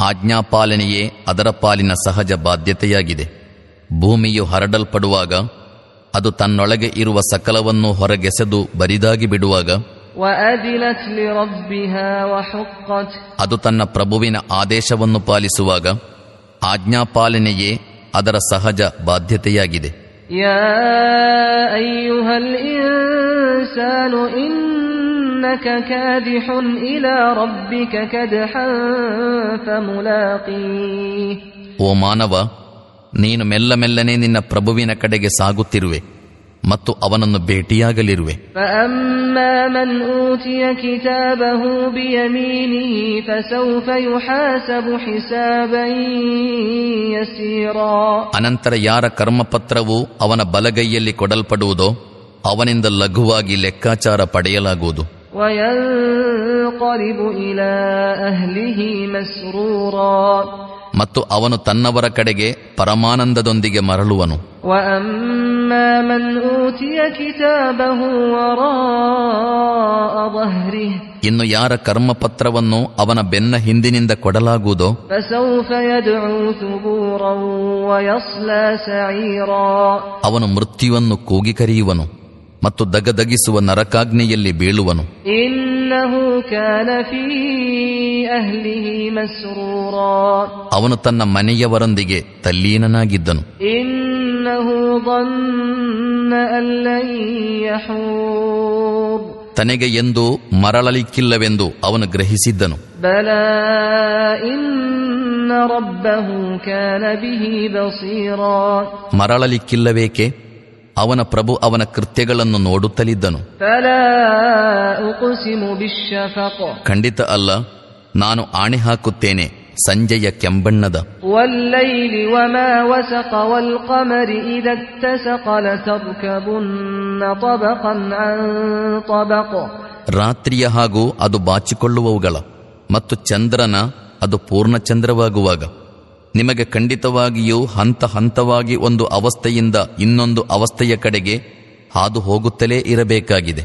ಆಜ್ಞಾಪಾಲನೆಯೇ ಅದರ ಪಾಲಿನ ಸಹಜ ಬಾಧ್ಯತೆಯಾಗಿದೆ. ಭೂಮಿಯು ಹರಡಲ್ಪಡುವಾಗ ಅದು ತನ್ನೊಳಗೆ ಇರುವ ಸಕಲವನ್ನು ಹೊರಗೆಸೆದು ಬರಿದಾಗಿ ಬಿಡುವಾಗ ಅದು ತನ್ನ ಪ್ರಭುವಿನ ಆದೇಶವನ್ನು ಪಾಲಿಸುವಾಗ ಆಜ್ಞಾಪಾಲನೆಯೇ ಅದರ ಸಹಜ ಬಾಧ್ಯತೆಯಾಗಿದೆ. إنك كادح إلى ربك كدحا فملاقيه ಓ ಮಾನವ ನೀನು ಮೆಲ್ಲ ಮೆಲ್ಲನೆ ನಿನ್ನ ಪ್ರಭುವಿನ ಕಡೆಗೆ ಸಾಗುತ್ತಿರುವೆ ಮತ್ತು ಅವನನ್ನು ಭೇಟಿಯಾಗಲಿರುವೆ فأما من أوتي كتابه بيمينه فسوف يحاسب حسابا يسيرا ಅನಂತರ ಯಾರ ಕರ್ಮಪತ್ರವು ಅವನ ಬಲಗೈಯಲ್ಲಿ ಕೊಡಲ್ಪಡುವುದೋ ಅವನಿಂದ ಲಘುವಾಗಿ ಲೆಕ್ಕಾಚಾರ ಪಡೆಯಲಾಗುವುದು ಮತ್ತು ಅವನು ತನ್ನವರ ಕಡೆಗೆ ಪರಮಾನಂದದೊಂದಿಗೆ ಮರಳುವನು. ಇನ್ನು ಯಾರ ಕರ್ಮಪತ್ರವನ್ನು ಅವನ ಬೆನ್ನ ಹಿಂದಿನಿಂದ ಕೊಡಲಾಗುವುದೋ? ಅವನು ಮೃತ್ಯುವನ್ನು ಕೂಗಿ ಕರೆಯುವನು ಮತ್ತು ದಗದಗಿಸುವ ನರಕಾಗ್ನೆಯಲ್ಲಿ ಬೀಳುವನು. ಅವನು ತನ್ನ ಮನೆಯವರೊಂದಿಗೆ ತಲ್ಲೀನನಾಗಿದ್ದನು. ತನಗೆ ಎಂದು ಮರಳಲಿಕ್ಕಿಲ್ಲವೆಂದು ಅವನು ಗ್ರಹಿಸಿದ್ದನು. ಮರಳಲಿಕ್ಕಿಲ್ಲವೇಕೆ? ಅವನ ಪ್ರಭು ಅವನ ಕೃತ್ಯಗಳನ್ನು ನೋಡುತ್ತಲಿದ್ದನು. ಖಂಡಿತ ಅಲ್ಲ ನಾನು ಆಣೆ ಹಾಕುತ್ತೇನೆ ಸಂಜೆಯ ಕೆಂಬಣ್ಣದ. ರಾತ್ರಿಯ ಹಾಗೂ ಅದು ಬಾಚಿಕೊಳ್ಳುವವುಗಳ ಮತ್ತು ಚಂದ್ರನ ಅದು ಪೂರ್ಣ ಚಂದ್ರವಾಗುವಾಗ ನಿಮಗೆ ಖಂಡಿತವಾಗಿಯೂ ಹಂತ ಹಂತವಾಗಿ ಒಂದು ಅವಸ್ಥೆಯಿಂದ ಇನ್ನೊಂದು ಅವಸ್ಥೆಯ ಕಡೆಗೆ ಹಾದು ಹೋಗುತ್ತಲೇ ಇರಬೇಕಾಗಿದೆ.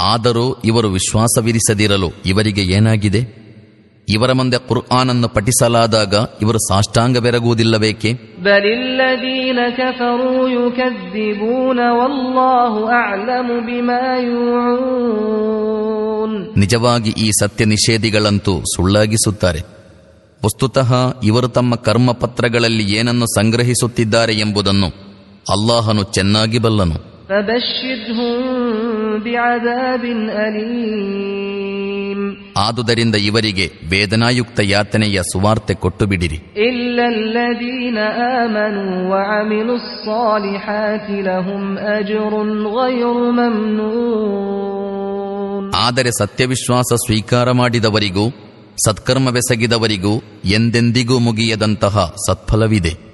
ಆದರೂ ಇವರು ವಿಶ್ವಾಸವಿರಿಸದಿರಲು ಇವರಿಗೆ ಏನಾಗಿದೆ? ಇವರ ಮುಂದೆ ಕುರ್ಆನನ್ನು ಪಠಿಸಲಾದಾಗ ಇವರು ಸಾಷ್ಟಾಂಗ ಬೆರಗುವುದಿಲ್ಲಬೇಕೆ ನಿಜವಾಗಿ ಈ ಸತ್ಯ ನಿಷೇಧಿಗಳಂತೂ ಸುಳ್ಳಾಗಿಸುತ್ತಾರೆ. ವಸ್ತುತಃ ಇವರು ತಮ್ಮ ಕರ್ಮಪತ್ರಗಳಲ್ಲಿ ಏನನ್ನು ಸಂಗ್ರಹಿಸುತ್ತಿದ್ದಾರೆ ಎಂಬುದನ್ನು ಅಲ್ಲಾಹನು ಚೆನ್ನಾಗಿ ಬಲ್ಲನು. ಆದುದರಿಂದ ಇವರಿಗೆ ವೇದನಾಯುಕ್ತ ಯಾತನೆಯ ಸುವಾರ್ತೆ ಕೊಟ್ಟು ಬಿಡಿರಿ ಆದರೆ ಸತ್ಯವಿಶ್ವಾಸ ಸ್ವೀಕಾರ ಮಾಡಿದವರಿಗೂ ಸತ್ಕರ್ಮವೆಸಗಿದವರಿಗೂ ಎಂದೆಂದಿಗೂ ಮುಗಿಯದಂತಹ ಸತ್ಫಲವಿದೆ.